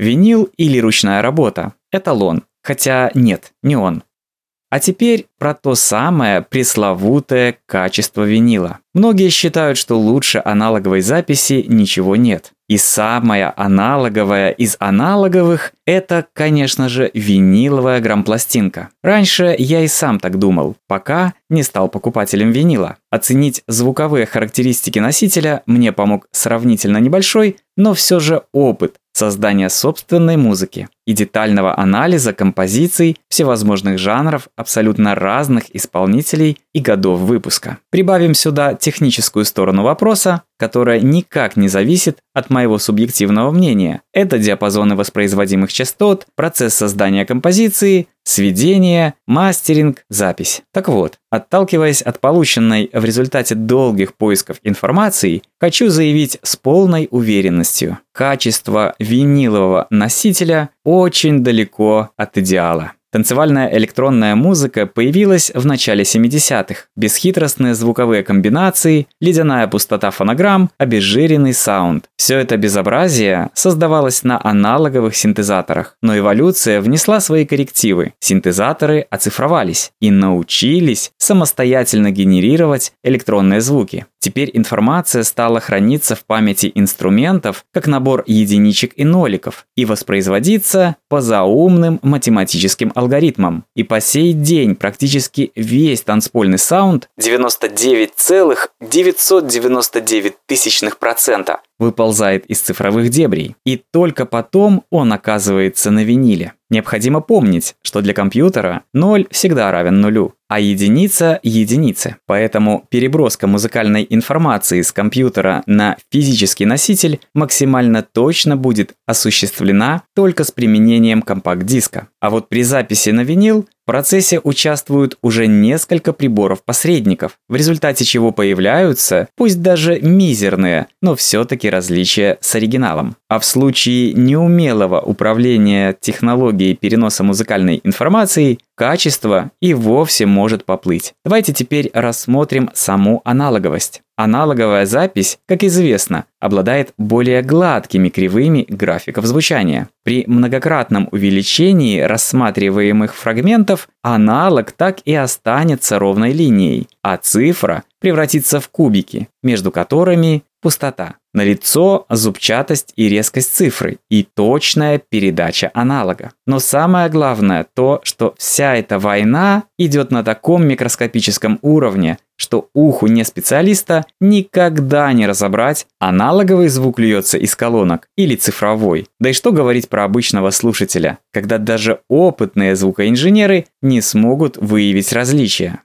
Винил или ручная работа. Эталон. Хотя нет, не он. А теперь про то самое пресловутое качество винила. Многие считают, что лучше аналоговой записи ничего нет. И самая аналоговая из аналоговых – это, конечно же, виниловая грампластинка. Раньше я и сам так думал, пока не стал покупателем винила. Оценить звуковые характеристики носителя мне помог сравнительно небольшой, но все же опыт создания собственной музыки и детального анализа композиций всевозможных жанров абсолютно разных исполнителей и годов выпуска. Прибавим сюда техническую сторону вопроса, которая никак не зависит от моего субъективного мнения. Это диапазоны воспроизводимых частот, процесс создания композиции, сведение, мастеринг, запись. Так вот, отталкиваясь от полученной в результате долгих поисков информации, хочу заявить с полной уверенностью. Качество винилового носителя очень далеко от идеала. Танцевальная электронная музыка появилась в начале 70-х. Бесхитростные звуковые комбинации, ледяная пустота фонограмм, обезжиренный саунд. Все это безобразие создавалось на аналоговых синтезаторах. Но эволюция внесла свои коррективы. Синтезаторы оцифровались и научились самостоятельно генерировать электронные звуки. Теперь информация стала храниться в памяти инструментов как набор единичек и ноликов и воспроизводиться по заумным математическим алгоритмам. И по сей день практически весь танцпольный саунд 99,999% выползает из цифровых дебрей. И только потом он оказывается на виниле. Необходимо помнить, что для компьютера 0 всегда равен нулю, а единица – единице. Поэтому переброска музыкальной информации с компьютера на физический носитель максимально точно будет осуществлена только с применением компакт-диска. А вот при записи на винил процессе участвуют уже несколько приборов-посредников, в результате чего появляются, пусть даже мизерные, но все-таки различия с оригиналом. А в случае неумелого управления технологией переноса музыкальной информации, качество и вовсе может поплыть. Давайте теперь рассмотрим саму аналоговость. Аналоговая запись, как известно, обладает более гладкими кривыми графиков звучания. При многократном увеличении рассматриваемых фрагментов аналог так и останется ровной линией, а цифра превратится в кубики, между которыми пустота. Налицо зубчатость и резкость цифры и точная передача аналога. Но самое главное то, что вся эта война идет на таком микроскопическом уровне, что уху не специалиста никогда не разобрать, аналоговый звук льется из колонок или цифровой. Да и что говорить про обычного слушателя, когда даже опытные звукоинженеры не смогут выявить различия.